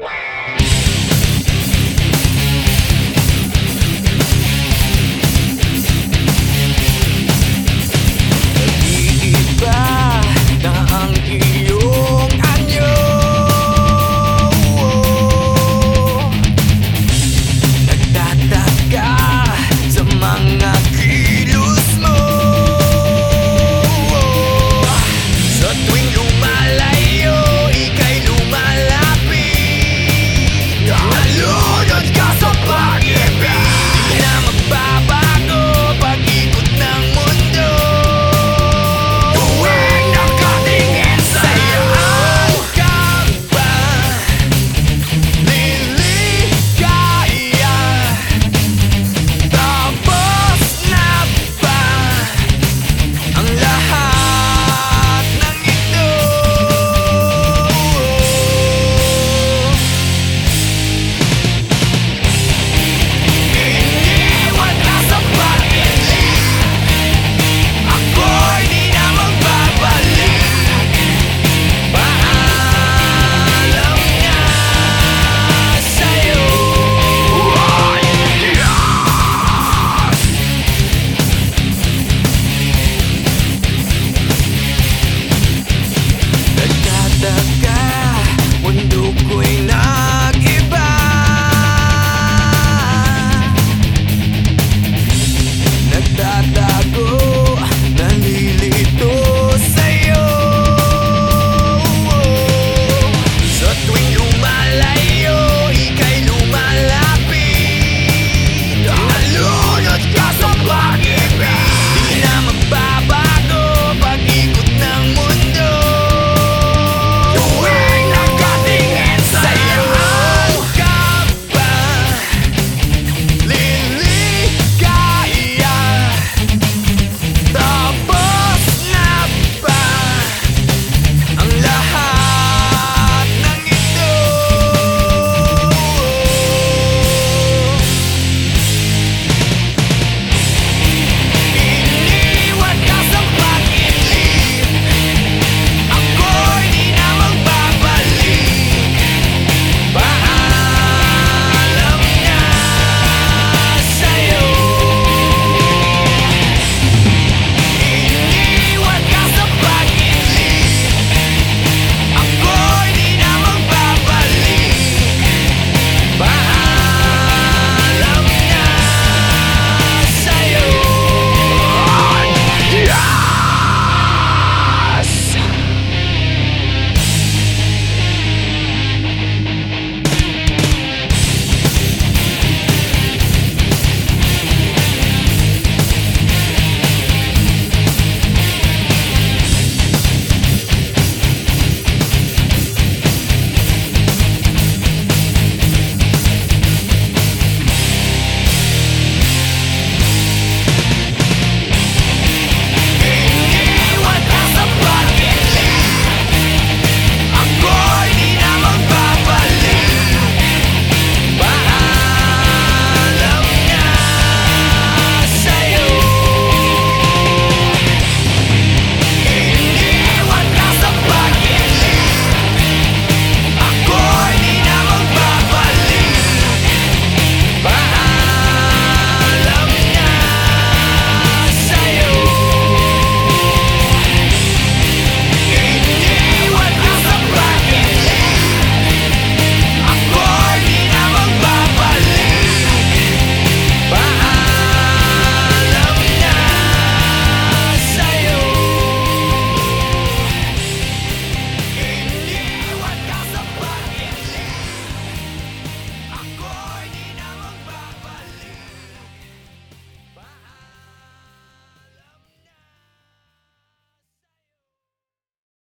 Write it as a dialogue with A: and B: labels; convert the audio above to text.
A: Wow. the